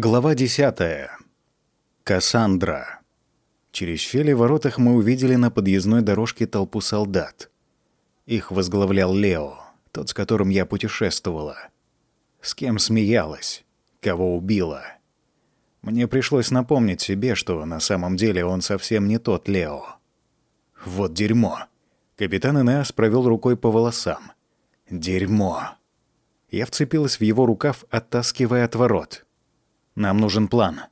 Глава 10. Кассандра. Через щели в воротах мы увидели на подъездной дорожке толпу солдат. Их возглавлял Лео, тот, с которым я путешествовала. С кем смеялась, кого убила. Мне пришлось напомнить себе, что на самом деле он совсем не тот Лео. Вот дерьмо. Капитан Инеас провел рукой по волосам. Дерьмо. Я вцепилась в его рукав, оттаскивая от ворот. Нам нужен план».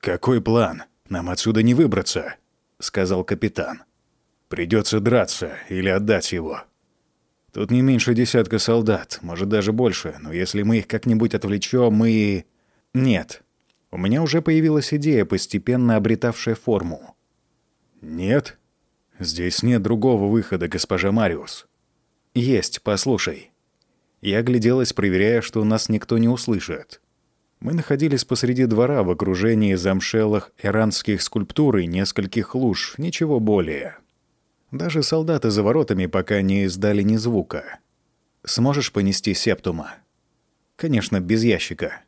«Какой план? Нам отсюда не выбраться», — сказал капитан. «Придется драться или отдать его. Тут не меньше десятка солдат, может, даже больше, но если мы их как-нибудь отвлечем, мы...» «Нет». У меня уже появилась идея, постепенно обретавшая форму. «Нет? Здесь нет другого выхода, госпожа Мариус». «Есть, послушай». Я огляделась, проверяя, что нас никто не услышит. Мы находились посреди двора в окружении замшелых иранских скульптур и нескольких луж, ничего более. Даже солдаты за воротами пока не издали ни звука. «Сможешь понести септума?» «Конечно, без ящика».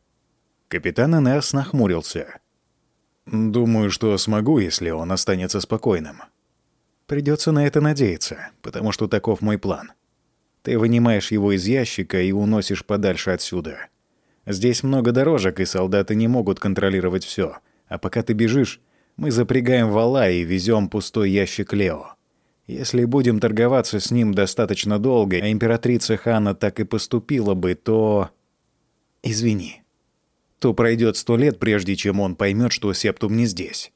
Капитан Энеас нахмурился. «Думаю, что смогу, если он останется спокойным». «Придется на это надеяться, потому что таков мой план. Ты вынимаешь его из ящика и уносишь подальше отсюда». Здесь много дорожек, и солдаты не могут контролировать все. А пока ты бежишь, мы запрягаем вала и везем пустой ящик Лео. Если будем торговаться с ним достаточно долго, а императрица Хана так и поступила бы, то... Извини. То пройдет сто лет, прежде чем он поймет, что Септум не здесь.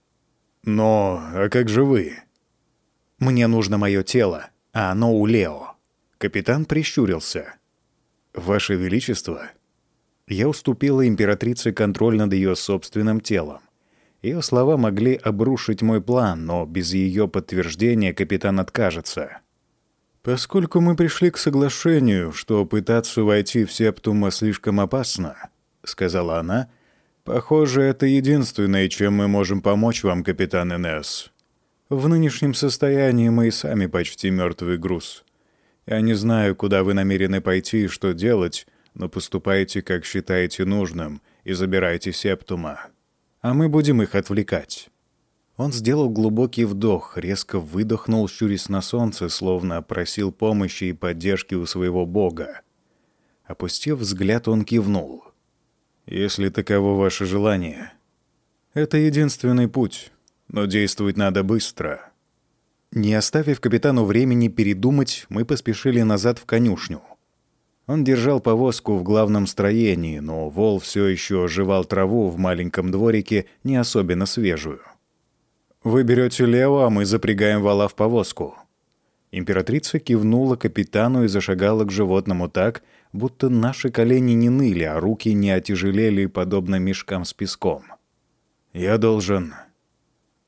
Но... а как же вы? Мне нужно мое тело, а оно у Лео. Капитан прищурился. «Ваше Величество, я уступила императрице контроль над ее собственным телом. Ее слова могли обрушить мой план, но без ее подтверждения капитан откажется. «Поскольку мы пришли к соглашению, что пытаться войти в Септума слишком опасно», — сказала она, — «похоже, это единственное, чем мы можем помочь вам, капитан Энесс. В нынешнем состоянии мы и сами почти мертвый груз. Я не знаю, куда вы намерены пойти и что делать, но поступайте, как считаете нужным, и забирайте септума. А мы будем их отвлекать». Он сделал глубокий вдох, резко выдохнул, щурясь на солнце, словно просил помощи и поддержки у своего бога. Опустив взгляд, он кивнул. «Если таково ваше желание. Это единственный путь, но действовать надо быстро». Не оставив капитану времени передумать, мы поспешили назад в конюшню — он держал повозку в главном строении, но вол все еще жевал траву в маленьком дворике, не особенно свежую. «Вы берете Лео, а мы запрягаем вала в повозку». Императрица кивнула капитану и зашагала к животному так, будто наши колени не ныли, а руки не отяжелели, подобно мешкам с песком. «Я должен...»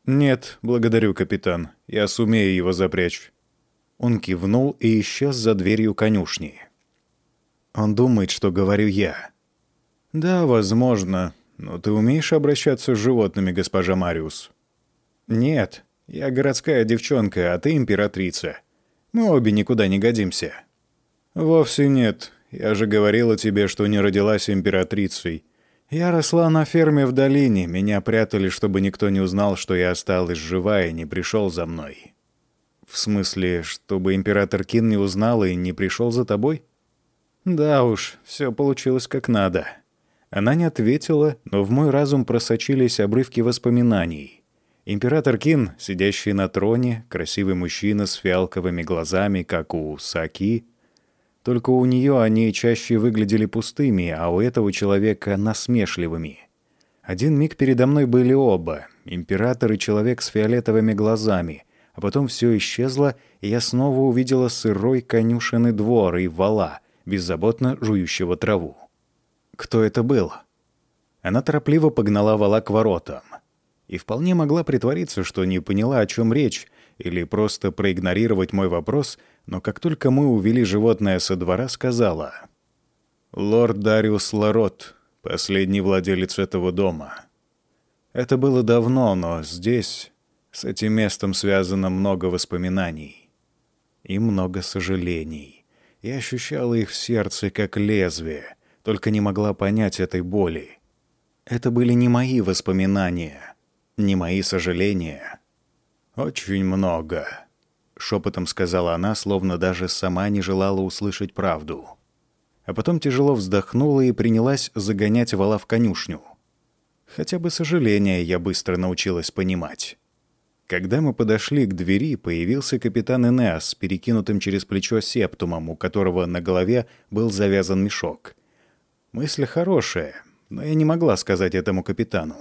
«Нет, благодарю, капитан. Я сумею его запрячь». Он кивнул и исчез за дверью конюшни. Он думает, что говорю я. Да, возможно. Но ты умеешь обращаться с животными, госпожа Мариус? Нет. Я городская девчонка, а ты императрица. Мы обе никуда не годимся. Вовсе нет. Я же говорила тебе, что не родилась императрицей. Я росла на ферме в долине. Меня прятали, чтобы никто не узнал, что я осталась жива и не пришел за мной. В смысле, чтобы император Кин не узнал и не пришел за тобой? Да уж, все получилось как надо. Она не ответила, но в мой разум просочились обрывки воспоминаний. Император Кин, сидящий на троне, красивый мужчина с фиалковыми глазами, как у Саки. Только у нее они чаще выглядели пустыми, а у этого человека — насмешливыми. Один миг передо мной были оба — император и человек с фиолетовыми глазами, а потом все исчезло, и я снова увидела сырой конюшенный двор и вала — беззаботно жующего траву. Кто это был? Она торопливо погнала вала к воротам. И вполне могла притвориться, что не поняла, о чем речь, или просто проигнорировать мой вопрос, но как только мы увели животное со двора, сказала «Лорд Дариус Ларот, последний владелец этого дома». Это было давно, но здесь, с этим местом связано много воспоминаний и много сожалений и ощущала их в сердце как лезвие, только не могла понять этой боли. Это были не мои воспоминания, не мои сожаления. «Очень много», — шепотом сказала она, словно даже сама не желала услышать правду. А потом тяжело вздохнула и принялась загонять вала в конюшню. Хотя бы сожаление я быстро научилась понимать. Когда мы подошли к двери, появился капитан Энеас с перекинутым через плечо септумом, у которого на голове был завязан мешок. Мысль хорошая, но я не могла сказать этому капитану.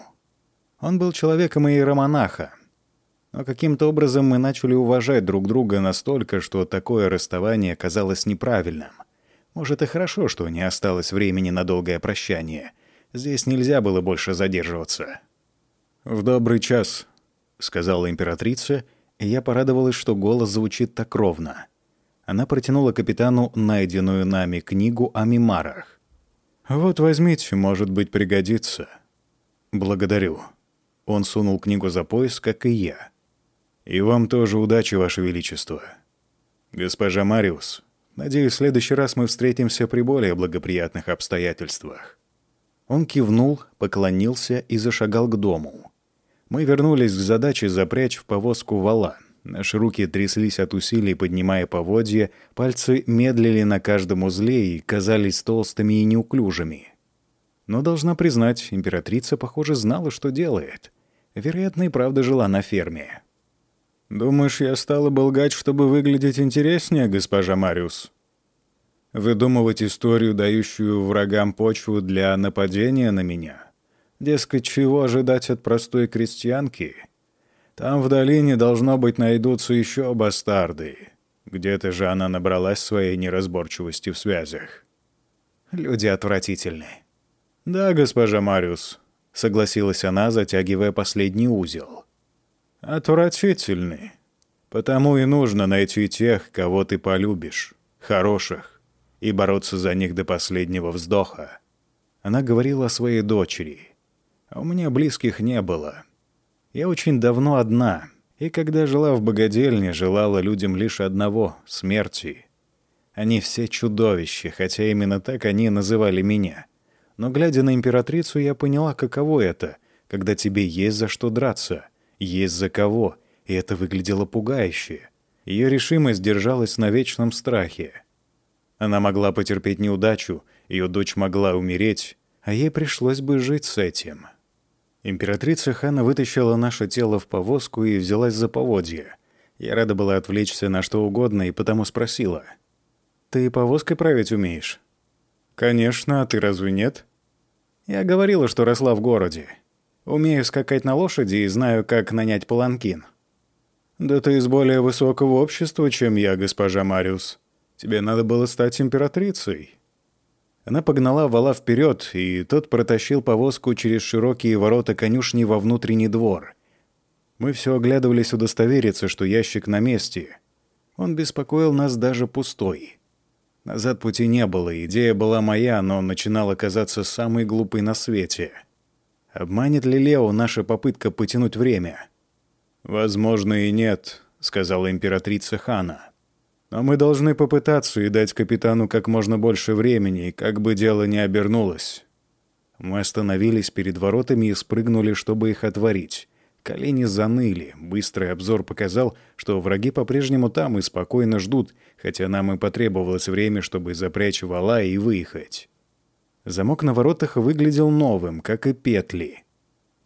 Он был человеком иеромонаха. Но каким-то образом мы начали уважать друг друга настолько, что такое расставание казалось неправильным. Может, и хорошо, что не осталось времени на долгое прощание. Здесь нельзя было больше задерживаться. «В добрый час», — сказала императрица, и я порадовалась, что голос звучит так ровно. Она протянула капитану найденную нами книгу о мимарах. «Вот возьмите, может быть, пригодится». «Благодарю». Он сунул книгу за пояс, как и я. «И вам тоже удачи, Ваше Величество». «Госпожа Мариус, надеюсь, в следующий раз мы встретимся при более благоприятных обстоятельствах». Он кивнул, поклонился и зашагал к дому. Мы вернулись к задаче запрячь в повозку вала. Наши руки тряслись от усилий, поднимая поводья, пальцы медлили на каждом узле и казались толстыми и неуклюжими. Но, должна признать, императрица, похоже, знала, что делает. Вероятно, и правда жила на ферме. «Думаешь, я стала бы лгать, чтобы выглядеть интереснее, госпожа Мариус?» «Выдумывать историю, дающую врагам почву для нападения на меня? Дескать, чего ожидать от простой крестьянки?» Там в долине, должно быть, найдутся еще бастарды. Где-то же она набралась своей неразборчивости в связях. Люди отвратительны. Да, госпожа Мариус, согласилась она, затягивая последний узел. Отвратительны. Потому и нужно найти тех, кого ты полюбишь, хороших, и бороться за них до последнего вздоха. Она говорила о своей дочери. А у меня близких не было. Я очень давно одна, и когда жила в богадельне, желала людям лишь одного — смерти. Они все чудовища, хотя именно так они называли меня. Но, глядя на императрицу, я поняла, каково это, когда тебе есть за что драться, есть за кого, и это выглядело пугающе. Ее решимость держалась на вечном страхе. Она могла потерпеть неудачу, ее дочь могла умереть, а ей пришлось бы жить с этим. Императрица Хана вытащила наше тело в повозку и взялась за поводья. Я рада была отвлечься на что угодно и потому спросила. «Ты повозкой править умеешь?» «Конечно, а ты разве нет?» «Я говорила, что росла в городе. Умею скакать на лошади и знаю, как нанять паланкин». «Да ты из более высокого общества, чем я, госпожа Мариус. Тебе надо было стать императрицей». Она погнала вала вперед, и тот протащил повозку через широкие ворота конюшни во внутренний двор. Мы все оглядывались удостовериться, что ящик на месте. Он беспокоил нас даже пустой. Назад пути не было, идея была моя, но начинала казаться самой глупой на свете. Обманет ли Лео наша попытка потянуть время? «Возможно, и нет», — сказала императрица Хана. Но мы должны попытаться и дать капитану как можно больше времени, как бы дело ни обернулось. Мы остановились перед воротами и спрыгнули, чтобы их отворить. Колени заныли. Быстрый обзор показал, что враги по-прежнему там и спокойно ждут, хотя нам и потребовалось время, чтобы запрячь вала и выехать. Замок на воротах выглядел новым, как и петли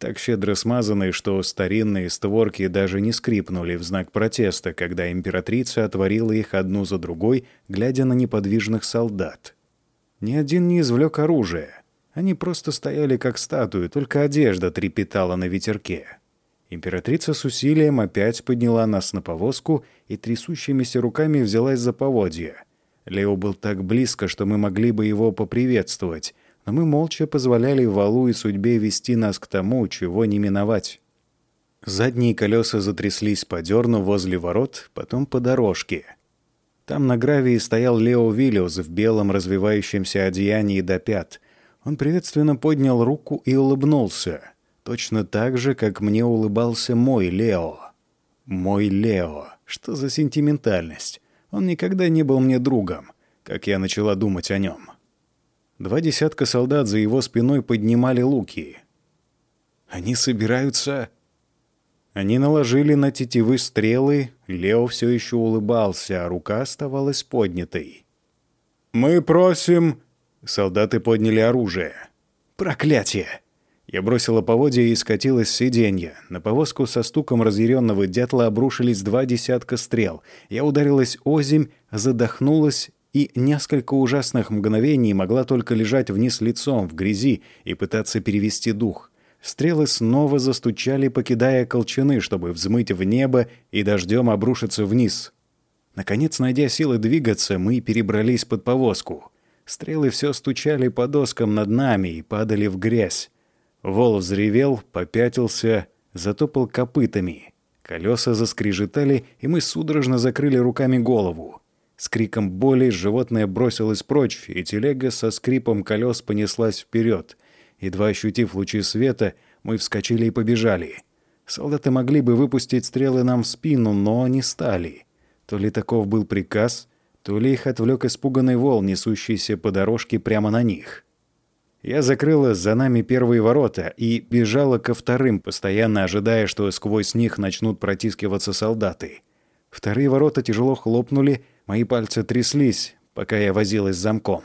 так щедро смазанные, что старинные створки даже не скрипнули в знак протеста, когда императрица отворила их одну за другой, глядя на неподвижных солдат. Ни один не извлек оружие. Они просто стояли как статуи, только одежда трепетала на ветерке. Императрица с усилием опять подняла нас на повозку и трясущимися руками взялась за поводья. Лео был так близко, что мы могли бы его поприветствовать, но мы молча позволяли валу и судьбе вести нас к тому, чего не миновать. Задние колеса затряслись по дерну возле ворот, потом по дорожке. Там на гравии стоял Лео Виллиус в белом развивающемся одеянии до пят. Он приветственно поднял руку и улыбнулся. Точно так же, как мне улыбался мой Лео. Мой Лео. Что за сентиментальность? Он никогда не был мне другом, как я начала думать о нем. Два десятка солдат за его спиной поднимали луки. Они собираются...» Они наложили на тетивы стрелы, Лео все еще улыбался, а рука оставалась поднятой. «Мы просим...» Солдаты подняли оружие. «Проклятие!» Я бросила поводья и скатилась с сиденья. На повозку со стуком разъяренного дятла обрушились два десятка стрел. Я ударилась озимь, задохнулась и несколько ужасных мгновений могла только лежать вниз лицом в грязи и пытаться перевести дух. Стрелы снова застучали, покидая колчаны, чтобы взмыть в небо и дождем обрушиться вниз. Наконец, найдя силы двигаться, мы перебрались под повозку. Стрелы все стучали по доскам над нами и падали в грязь. Вол взревел, попятился, затопал копытами. Колеса заскрежетали, и мы судорожно закрыли руками голову. С криком боли животное бросилось прочь, и телега со скрипом колес понеслась вперед. Едва ощутив лучи света, мы вскочили и побежали. Солдаты могли бы выпустить стрелы нам в спину, но не стали. То ли таков был приказ, то ли их отвлек испуганный вол, несущийся по дорожке прямо на них. Я закрыла за нами первые ворота и бежала ко вторым, постоянно ожидая, что сквозь них начнут протискиваться солдаты. Вторые ворота тяжело хлопнули, мои пальцы тряслись, пока я возилась с замком.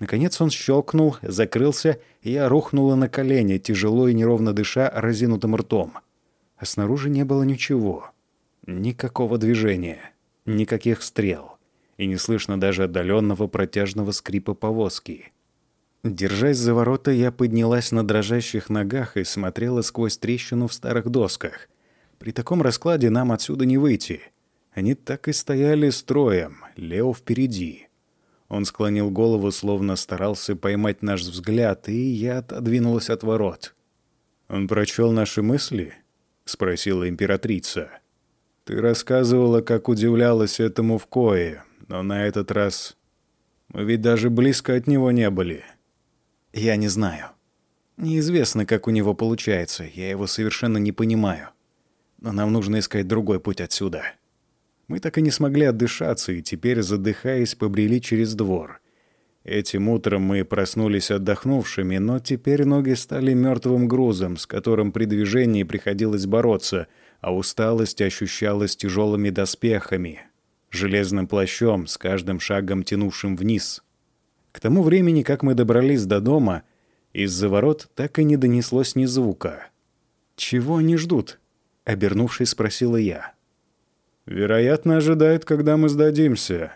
Наконец он щелкнул, закрылся, и я рухнула на колени, тяжело и неровно дыша разинутым ртом. А снаружи не было ничего. Никакого движения, никаких стрел. И не слышно даже отдаленного протяжного скрипа повозки. Держась за ворота, я поднялась на дрожащих ногах и смотрела сквозь трещину в старых досках. При таком раскладе нам отсюда не выйти. Они так и стояли строем, Лео впереди. Он склонил голову, словно старался поймать наш взгляд, и я отодвинулась от ворот. «Он прочел наши мысли?» — спросила императрица. «Ты рассказывала, как удивлялась этому в кое, но на этот раз мы ведь даже близко от него не были». «Я не знаю. Неизвестно, как у него получается, я его совершенно не понимаю. Но нам нужно искать другой путь отсюда». Мы так и не смогли отдышаться, и теперь, задыхаясь, побрели через двор. Этим утром мы проснулись отдохнувшими, но теперь ноги стали мертвым грузом, с которым при движении приходилось бороться, а усталость ощущалась тяжелыми доспехами, железным плащом, с каждым шагом тянувшим вниз. К тому времени, как мы добрались до дома, из-за ворот так и не донеслось ни звука. «Чего они ждут?» — обернувшись, спросила я. Вероятно, ожидает, когда мы сдадимся.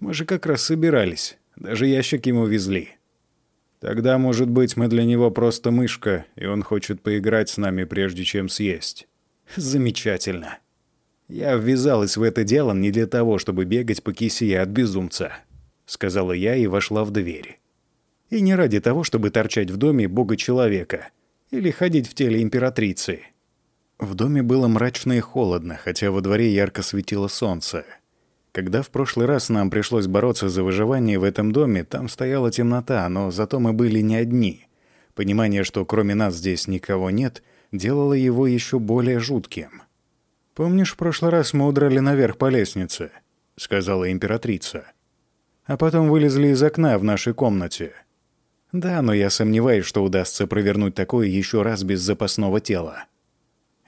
Мы же как раз собирались. Даже ящик ему везли. Тогда, может быть, мы для него просто мышка, и он хочет поиграть с нами, прежде чем съесть. Замечательно. Я ввязалась в это дело не для того, чтобы бегать по кисее от безумца, сказала я и вошла в дверь. И не ради того, чтобы торчать в доме бога-человека или ходить в теле императрицы. В доме было мрачно и холодно, хотя во дворе ярко светило солнце. Когда в прошлый раз нам пришлось бороться за выживание в этом доме, там стояла темнота, но зато мы были не одни. Понимание, что кроме нас здесь никого нет, делало его еще более жутким. «Помнишь, в прошлый раз мы удрали наверх по лестнице?» — сказала императрица. «А потом вылезли из окна в нашей комнате». «Да, но я сомневаюсь, что удастся провернуть такое еще раз без запасного тела».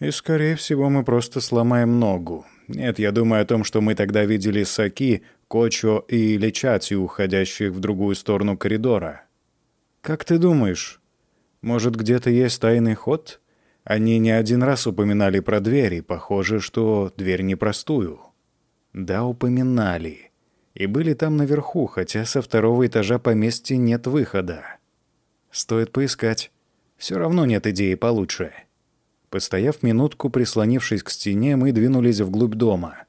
И, скорее всего, мы просто сломаем ногу. Нет, я думаю о том, что мы тогда видели Саки, Кочо и Лечати, уходящих в другую сторону коридора. Как ты думаешь, может, где-то есть тайный ход? Они не один раз упоминали про дверь, и похоже, что дверь непростую. Да, упоминали. И были там наверху, хотя со второго этажа поместья нет выхода. Стоит поискать. Все равно нет идеи получше. Постояв минутку, прислонившись к стене, мы двинулись вглубь дома.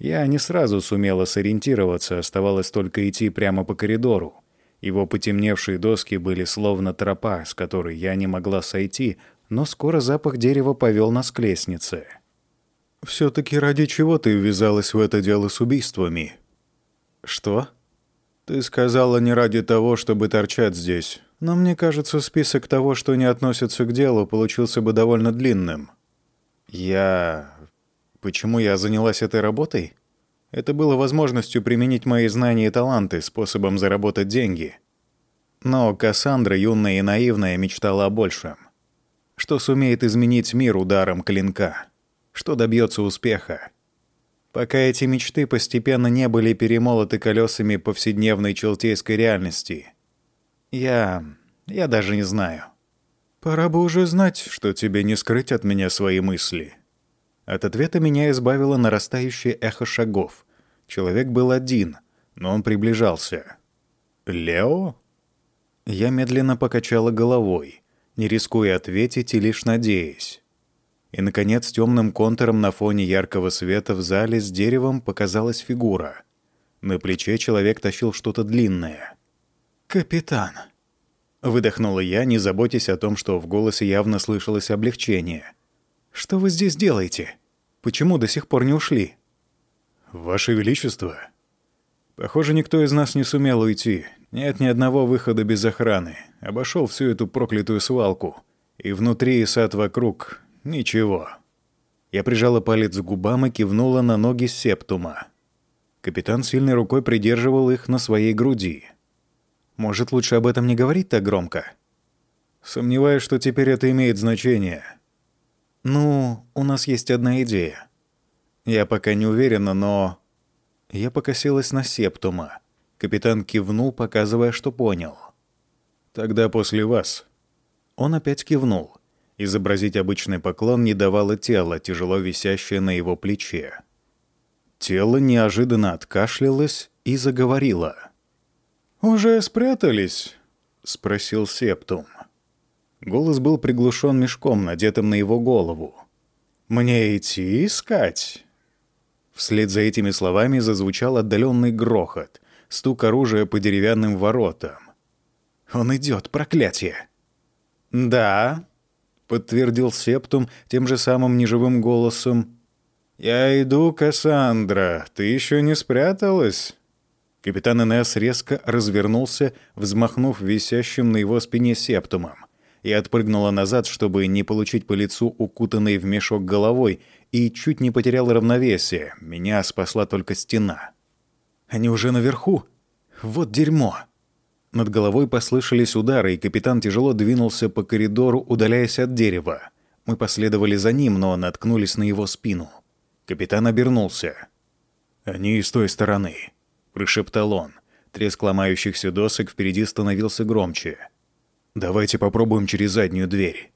Я не сразу сумела сориентироваться, оставалось только идти прямо по коридору. Его потемневшие доски были словно тропа, с которой я не могла сойти, но скоро запах дерева повел нас к лестнице. «Все-таки ради чего ты ввязалась в это дело с убийствами?» «Что?» «Ты сказала не ради того, чтобы торчать здесь. Но мне кажется, список того, что не относится к делу, получился бы довольно длинным. Я... Почему я занялась этой работой? Это было возможностью применить мои знания и таланты, способом заработать деньги. Но Кассандра, юная и наивная, мечтала о большем. что сумеет изменить мир ударом клинка, что добьется успеха. Пока эти мечты постепенно не были перемолоты колесами повседневной челтейской реальности. Я... я даже не знаю. Пора бы уже знать, что тебе не скрыть от меня свои мысли. От ответа меня избавило нарастающее эхо шагов. Человек был один, но он приближался. «Лео?» Я медленно покачала головой, не рискуя ответить и лишь надеясь. И, наконец, темным контуром на фоне яркого света в зале с деревом показалась фигура. На плече человек тащил что-то длинное. «Капитан!» Выдохнула я, не заботясь о том, что в голосе явно слышалось облегчение. «Что вы здесь делаете? Почему до сих пор не ушли?» «Ваше Величество!» «Похоже, никто из нас не сумел уйти. Нет ни одного выхода без охраны. Обошел всю эту проклятую свалку. И внутри, и сад вокруг. Ничего. Я прижала палец к губам и кивнула на ноги септума. Капитан сильной рукой придерживал их на своей груди. Может, лучше об этом не говорить так громко? Сомневаюсь, что теперь это имеет значение. Ну, у нас есть одна идея. Я пока не уверена, но... Я покосилась на септума. Капитан кивнул, показывая, что понял. «Тогда после вас». Он опять кивнул. Изобразить обычный поклон не давало тело, тяжело висящее на его плече. Тело неожиданно откашлялось и заговорило. «Уже спрятались?» — спросил Септум. Голос был приглушен мешком, надетым на его голову. «Мне идти искать?» Вслед за этими словами зазвучал отдаленный грохот стук оружия по деревянным воротам. «Он идет, проклятие!» «Да», — подтвердил Септум тем же самым неживым голосом. «Я иду, Кассандра. Ты еще не спряталась?» Капитан Инесс резко развернулся, взмахнув висящим на его спине септумом, и отпрыгнула назад, чтобы не получить по лицу укутанной в мешок головой, и чуть не потерял равновесие. Меня спасла только стена. Они уже наверху. Вот дерьмо. Над головой послышались удары, и капитан тяжело двинулся по коридору, удаляясь от дерева. Мы последовали за ним, но наткнулись на его спину. Капитан обернулся. «Они с той стороны», — прошептал он. Треск ломающихся досок впереди становился громче. «Давайте попробуем через заднюю дверь».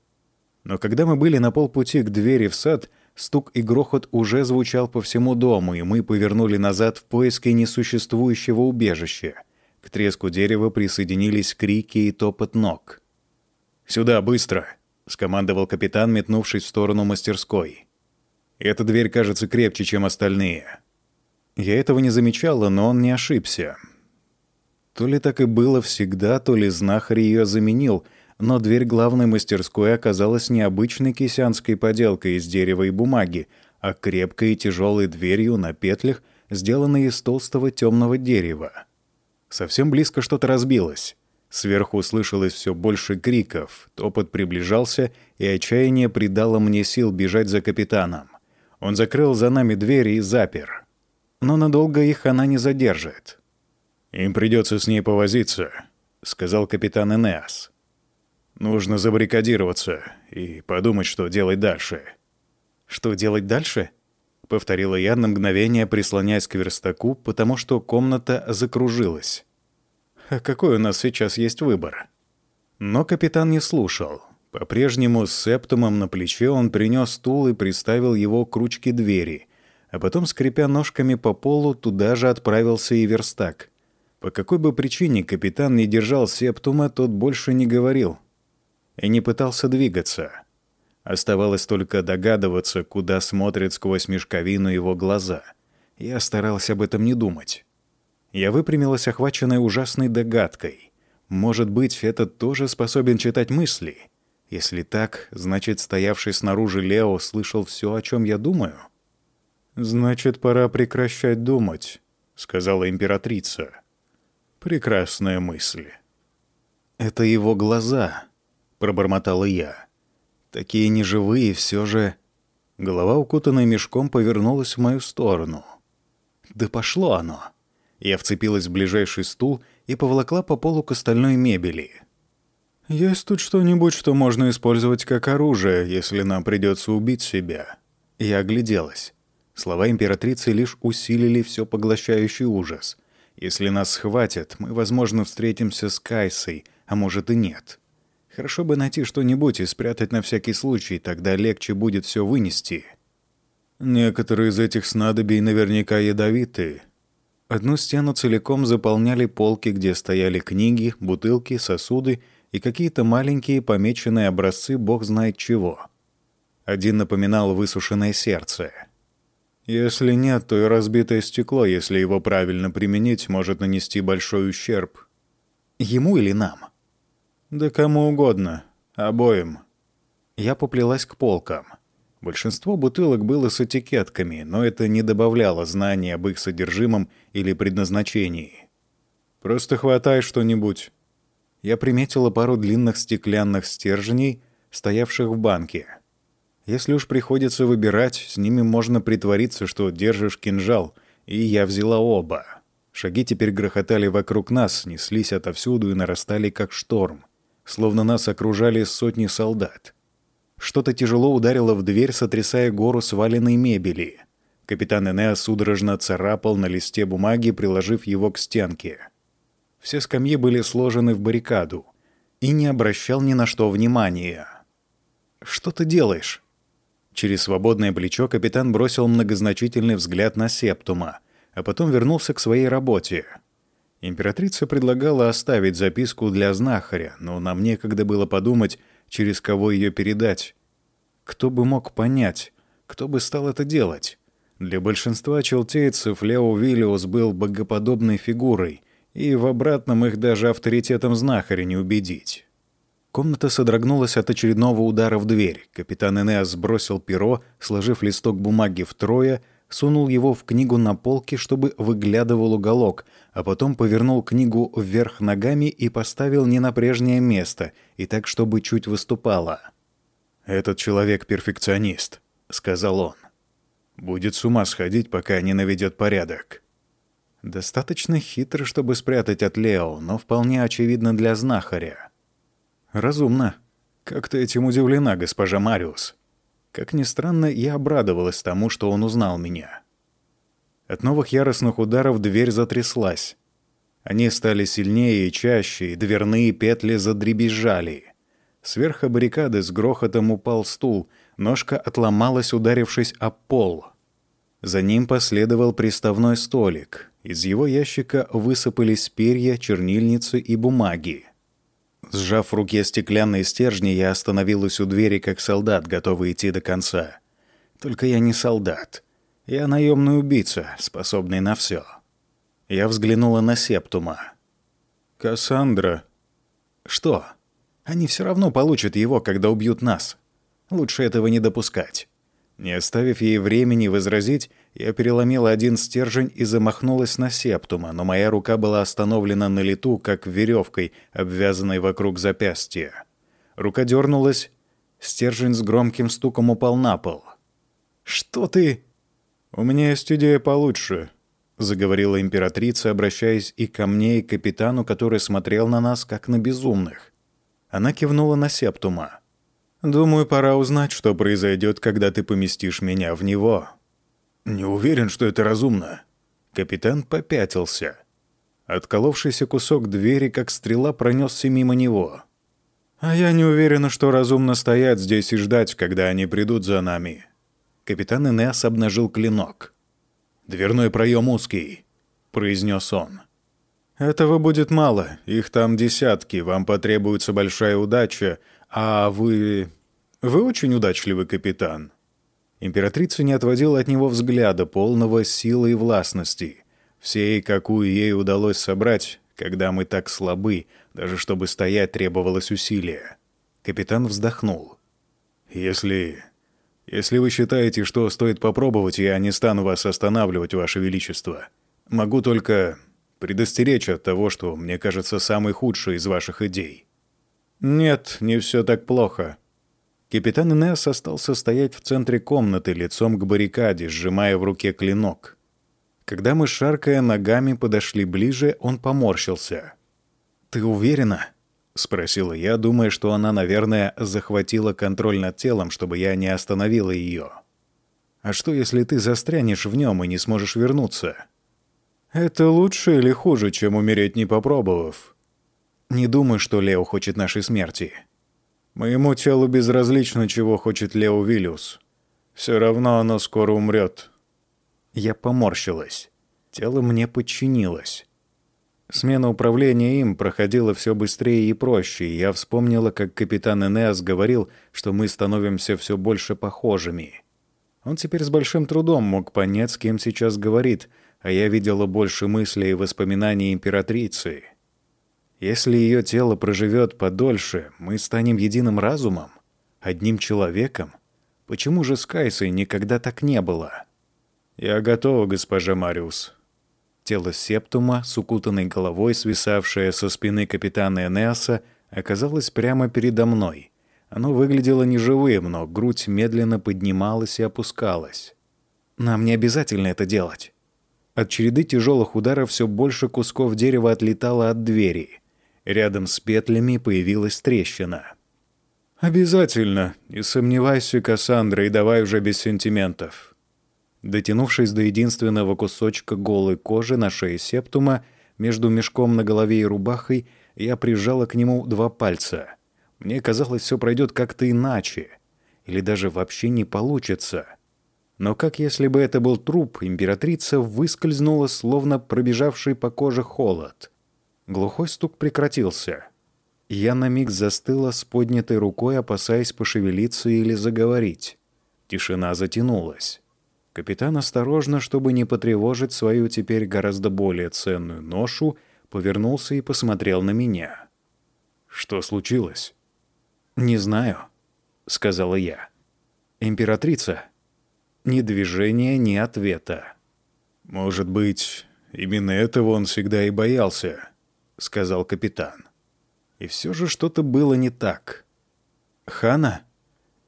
Но когда мы были на полпути к двери в сад, Стук и грохот уже звучал по всему дому, и мы повернули назад в поиске несуществующего убежища. К треску дерева присоединились крики и топот ног. «Сюда, быстро!» — скомандовал капитан, метнувшись в сторону мастерской. «Эта дверь кажется крепче, чем остальные». Я этого не замечала, но он не ошибся. То ли так и было всегда, то ли знахарь ее заменил — но дверь главной мастерской оказалась необычной кисянской поделкой из дерева и бумаги, а крепкой и тяжелой дверью на петлях, сделанной из толстого темного дерева. Совсем близко что-то разбилось. Сверху слышалось все больше криков, топот приближался, и отчаяние придало мне сил бежать за капитаном. Он закрыл за нами двери и запер. Но надолго их она не задержит. «Им придется с ней повозиться», — сказал капитан Энеас. Нужно забаррикадироваться и подумать, что делать дальше. «Что делать дальше?» — повторила я на мгновение, прислоняясь к верстаку, потому что комната закружилась. «А какой у нас сейчас есть выбор?» Но капитан не слушал. По-прежнему с септумом на плече он принес стул и приставил его к ручке двери, а потом, скрипя ножками по полу, туда же отправился и верстак. По какой бы причине капитан не держал септума, тот больше не говорил — и не пытался двигаться. Оставалось только догадываться, куда смотрят сквозь мешковину его глаза. Я старался об этом не думать. Я выпрямилась, охваченная ужасной догадкой. Может быть, этот тоже способен читать мысли? Если так, значит, стоявший снаружи Лео слышал все, о чем я думаю? «Значит, пора прекращать думать», — сказала императрица. «Прекрасная мысль». «Это его глаза», пробормотала я. Такие неживые все же... Голова, укутанная мешком, повернулась в мою сторону. Да пошло оно. Я вцепилась в ближайший стул и поволокла по полу к остальной мебели. «Есть тут что-нибудь, что можно использовать как оружие, если нам придется убить себя?» Я огляделась. Слова императрицы лишь усилили все поглощающий ужас. Если нас схватят, мы, возможно, встретимся с Кайсой, а может и нет. Хорошо бы найти что-нибудь и спрятать на всякий случай, тогда легче будет все вынести. Некоторые из этих снадобий наверняка ядовиты. Одну стену целиком заполняли полки, где стояли книги, бутылки, сосуды и какие-то маленькие помеченные образцы бог знает чего. Один напоминал высушенное сердце. Если нет, то и разбитое стекло, если его правильно применить, может нанести большой ущерб. Ему или нам? Да кому угодно. Обоим. Я поплелась к полкам. Большинство бутылок было с этикетками, но это не добавляло знаний об их содержимом или предназначении. «Просто хватай что-нибудь». Я приметила пару длинных стеклянных стержней, стоявших в банке. Если уж приходится выбирать, с ними можно притвориться, что держишь кинжал, и я взяла оба. Шаги теперь грохотали вокруг нас, неслись отовсюду и нарастали как шторм. Словно нас окружали сотни солдат. Что-то тяжело ударило в дверь, сотрясая гору сваленной мебели. Капитан Энеа судорожно царапал на листе бумаги, приложив его к стенке. Все скамьи были сложены в баррикаду. И не обращал ни на что внимания. «Что ты делаешь?» Через свободное плечо капитан бросил многозначительный взгляд на Септума, а потом вернулся к своей работе. Императрица предлагала оставить записку для знахаря, но нам некогда было подумать, через кого ее передать. Кто бы мог понять, кто бы стал это делать? Для большинства челтейцев Лео Виллиус был богоподобной фигурой, и в обратном их даже авторитетом знахаря не убедить. Комната содрогнулась от очередного удара в дверь. Капитан Энеас сбросил перо, сложив листок бумаги втрое, сунул его в книгу на полке, чтобы выглядывал уголок, а потом повернул книгу вверх ногами и поставил не на прежнее место, и так, чтобы чуть выступало. «Этот человек перфекционист», — сказал он. «Будет с ума сходить, пока не наведет порядок». Достаточно хитро, чтобы спрятать от Лео, но вполне очевидно для знахаря. «Разумно. Как ты этим удивлена, госпожа Мариус?» Как ни странно, я обрадовалась тому, что он узнал меня. От новых яростных ударов дверь затряслась. Они стали сильнее и чаще, и дверные петли задребезжали. Сверху баррикады с грохотом упал стул, ножка отломалась, ударившись о пол. За ним последовал приставной столик. Из его ящика высыпались перья, чернильницы и бумаги. Сжав в руке стеклянные стержни, я остановилась у двери, как солдат, готовый идти до конца. Только я не солдат. Я наемный убийца, способный на все. Я взглянула на Септума. «Кассандра...» «Что? Они все равно получат его, когда убьют нас. Лучше этого не допускать». Не оставив ей времени возразить, я переломила один стержень и замахнулась на септума, но моя рука была остановлена на лету, как веревкой, обвязанной вокруг запястья. Рука дернулась, стержень с громким стуком упал на пол. «Что ты?» «У меня есть идея получше», — заговорила императрица, обращаясь и ко мне, и к капитану, который смотрел на нас, как на безумных. Она кивнула на септума. Думаю, пора узнать, что произойдет, когда ты поместишь меня в него. Не уверен, что это разумно. Капитан попятился. Отколовшийся кусок двери, как стрела, пронесся мимо него. А я не уверена, что разумно стоять здесь и ждать, когда они придут за нами. Капитан Инес обнажил клинок. «Дверной проем узкий», — произнес он. «Этого будет мало. Их там десятки. Вам потребуется большая удача, «А вы... вы очень удачливый капитан». Императрица не отводила от него взгляда, полного силы и властности. Всей, какую ей удалось собрать, когда мы так слабы, даже чтобы стоять требовалось усилие. Капитан вздохнул. «Если... если вы считаете, что стоит попробовать, я не стану вас останавливать, Ваше Величество. Могу только предостеречь от того, что мне кажется самой худшей из ваших идей. «Нет, не все так плохо». Капитан Инесс остался стоять в центре комнаты, лицом к баррикаде, сжимая в руке клинок. Когда мы, шаркая ногами, подошли ближе, он поморщился. «Ты уверена?» — спросила я, думая, что она, наверное, захватила контроль над телом, чтобы я не остановила ее. «А что, если ты застрянешь в нем и не сможешь вернуться?» «Это лучше или хуже, чем умереть, не попробовав?» «Не думаю, что Лео хочет нашей смерти». «Моему телу безразлично, чего хочет Лео Виллиус. Все равно оно скоро умрет». Я поморщилась. Тело мне подчинилось. Смена управления им проходила все быстрее и проще, и я вспомнила, как капитан Энеас говорил, что мы становимся все больше похожими. Он теперь с большим трудом мог понять, с кем сейчас говорит, а я видела больше мыслей и воспоминаний императрицы. Если ее тело проживет подольше, мы станем единым разумом, одним человеком. Почему же с Кайсой никогда так не было? «Я готова, госпожа Мариус», Тело Септума с укутанной головой, свисавшее со спины капитана Энеаса, оказалось прямо передо мной. Оно выглядело неживым, но грудь медленно поднималась и опускалась. «Нам не обязательно это делать». От череды тяжелых ударов все больше кусков дерева отлетало от двери. Рядом с петлями появилась трещина. «Обязательно. Не сомневайся, Кассандра, и давай уже без сентиментов». Дотянувшись до единственного кусочка голой кожи на шее септума, между мешком на голове и рубахой, я прижала к нему два пальца. Мне казалось, все пройдет как-то иначе. Или даже вообще не получится. Но как если бы это был труп, императрица выскользнула, словно пробежавший по коже холод. Глухой стук прекратился. Я на миг застыла с поднятой рукой, опасаясь пошевелиться или заговорить. Тишина затянулась. Капитан осторожно, чтобы не потревожить свою теперь гораздо более ценную ношу, повернулся и посмотрел на меня. «Что случилось?» «Не знаю», — сказала я. «Императрица?» Ни движения, ни ответа. «Может быть, именно этого он всегда и боялся», — сказал капитан. И все же что-то было не так. «Хана?»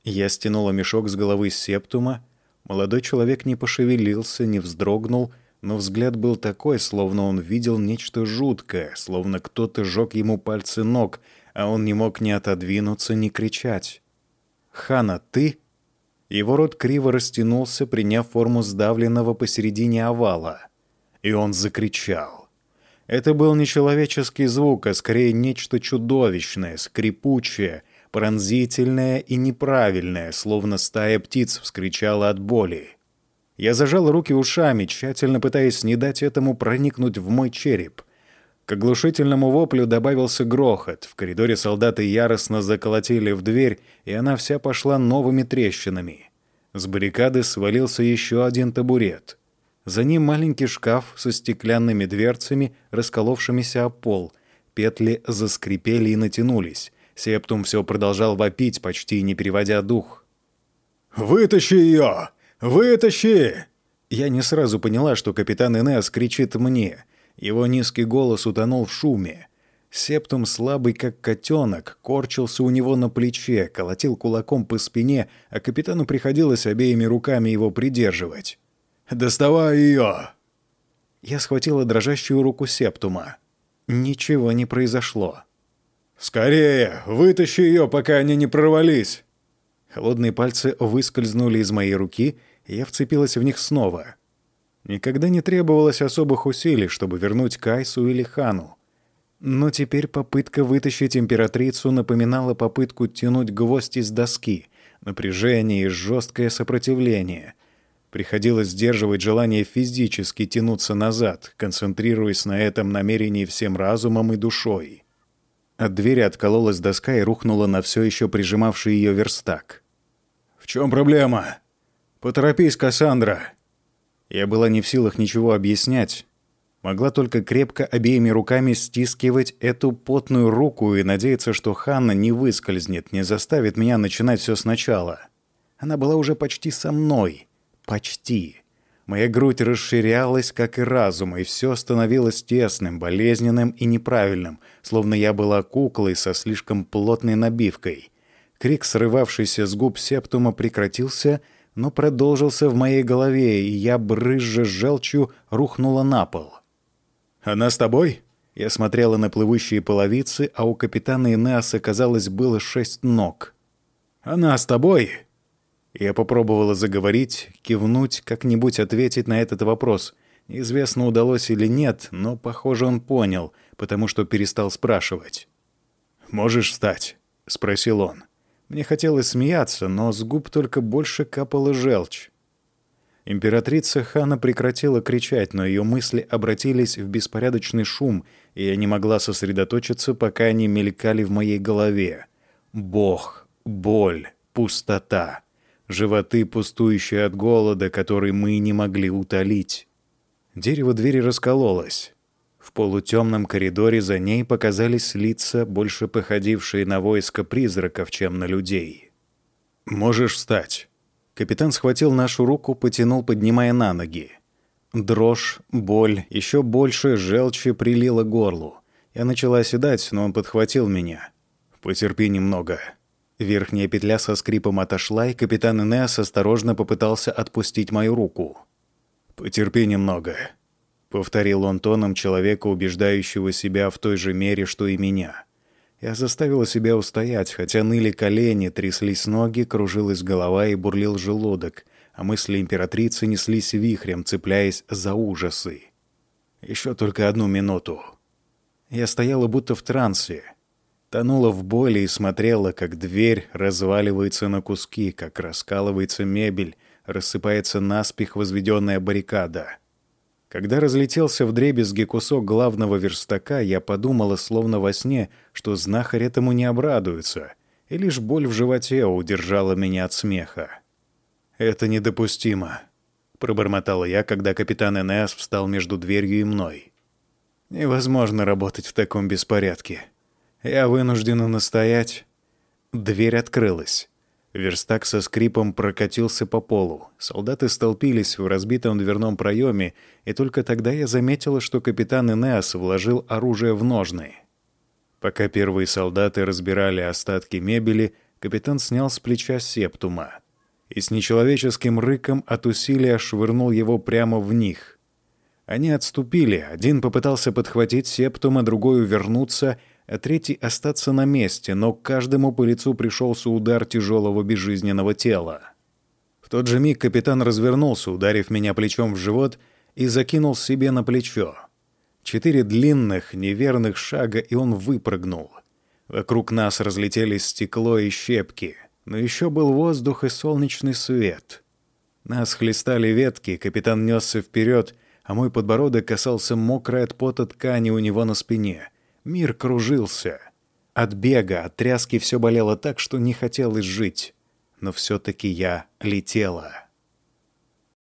Я стянула мешок с головы септума, Молодой человек не пошевелился, не вздрогнул, но взгляд был такой, словно он видел нечто жуткое, словно кто-то жег ему пальцы ног, а он не мог ни отодвинуться, ни кричать. «Хана, ты?» Его рот криво растянулся, приняв форму сдавленного посередине овала. И он закричал. Это был не человеческий звук, а скорее нечто чудовищное, скрипучее — пронзительное и неправильное, словно стая птиц вскричала от боли. Я зажал руки ушами, тщательно пытаясь не дать этому проникнуть в мой череп. К оглушительному воплю добавился грохот. В коридоре солдаты яростно заколотили в дверь, и она вся пошла новыми трещинами. С баррикады свалился еще один табурет. За ним маленький шкаф со стеклянными дверцами, расколовшимися о пол. Петли заскрипели и натянулись. Септум все продолжал вопить, почти не переводя дух. «Вытащи ее! Вытащи!» Я не сразу поняла, что капитан Инес кричит мне. Его низкий голос утонул в шуме. Септум, слабый как котенок, корчился у него на плече, колотил кулаком по спине, а капитану приходилось обеими руками его придерживать. «Доставай ее!» Я схватила дрожащую руку Септума. Ничего не произошло. «Скорее! Вытащи ее, пока они не прорвались!» Холодные пальцы выскользнули из моей руки, и я вцепилась в них снова. Никогда не требовалось особых усилий, чтобы вернуть Кайсу или Хану. Но теперь попытка вытащить императрицу напоминала попытку тянуть гвоздь из доски, напряжение и жесткое сопротивление. Приходилось сдерживать желание физически тянуться назад, концентрируясь на этом намерении всем разумом и душой. От двери откололась доска и рухнула на все еще прижимавший ее верстак. «В чем проблема? Поторопись, Кассандра!» Я была не в силах ничего объяснять. Могла только крепко обеими руками стискивать эту потную руку и надеяться, что Ханна не выскользнет, не заставит меня начинать все сначала. Она была уже почти со мной. Почти. Моя грудь расширялась, как и разум, и все становилось тесным, болезненным и неправильным, словно я была куклой со слишком плотной набивкой. Крик, срывавшийся с губ септума, прекратился, но продолжился в моей голове, и я, брызжа желчью, рухнула на пол. «Она с тобой?» Я смотрела на плывущие половицы, а у капитана Инеаса, казалось, было шесть ног. «Она с тобой?» Я попробовала заговорить, кивнуть, как-нибудь ответить на этот вопрос. Неизвестно, удалось или нет, но, похоже, он понял, потому что перестал спрашивать. «Можешь встать?» — спросил он. Мне хотелось смеяться, но с губ только больше капала желчь. Императрица Хана прекратила кричать, но ее мысли обратились в беспорядочный шум, и я не могла сосредоточиться, пока они мелькали в моей голове. Бог, боль, пустота, животы, пустующие от голода, который мы не могли утолить. Дерево двери раскололось. В полутемном коридоре за ней показались лица, больше походившие на войско призраков, чем на людей. «Можешь встать». Капитан схватил нашу руку, потянул, поднимая на ноги. Дрожь, боль, еще больше желчи прилила горлу. Я начала оседать, но он подхватил меня. «Потерпи немного». Верхняя петля со скрипом отошла, и капитан Инеас осторожно попытался отпустить мою руку. «Потерпи немного», — повторил он тоном человека, убеждающего себя в той же мере, что и меня. Я заставила себя устоять, хотя ныли колени, тряслись ноги, кружилась голова и бурлил желудок, а мысли императрицы неслись вихрем, цепляясь за ужасы. Еще только одну минуту. Я стояла будто в трансе, тонула в боли и смотрела, как дверь разваливается на куски, как раскалывается мебель, рассыпается наспех возведенная баррикада — когда разлетелся в дребезги кусок главного верстака, я подумала, словно во сне, что знахарь этому не обрадуется, и лишь боль в животе удержала меня от смеха. «Это недопустимо», — пробормотала я, когда капитан НС встал между дверью и мной. «Невозможно работать в таком беспорядке. Я вынуждена настоять». Дверь открылась. Верстак со скрипом прокатился по полу. Солдаты столпились в разбитом дверном проеме, и только тогда я заметила, что капитан Инеас вложил оружие в ножны. Пока первые солдаты разбирали остатки мебели, капитан снял с плеча септума и с нечеловеческим рыком от усилия швырнул его прямо в них. Они отступили, один попытался подхватить септум, а другой увернуться — а третий остаться на месте, но каждому по лицу пришелся удар тяжелого безжизненного тела. В тот же миг капитан развернулся, ударив меня плечом в живот, и закинул себе на плечо. Четыре длинных, неверных шага, и он выпрыгнул. Вокруг нас разлетелись стекло и щепки, но еще был воздух и солнечный свет. Нас хлестали ветки, капитан несся вперед, а мой подбородок касался мокрой от пота ткани у него на спине — Мир кружился. От бега, от тряски все болело так, что не хотелось жить. Но все-таки я летела.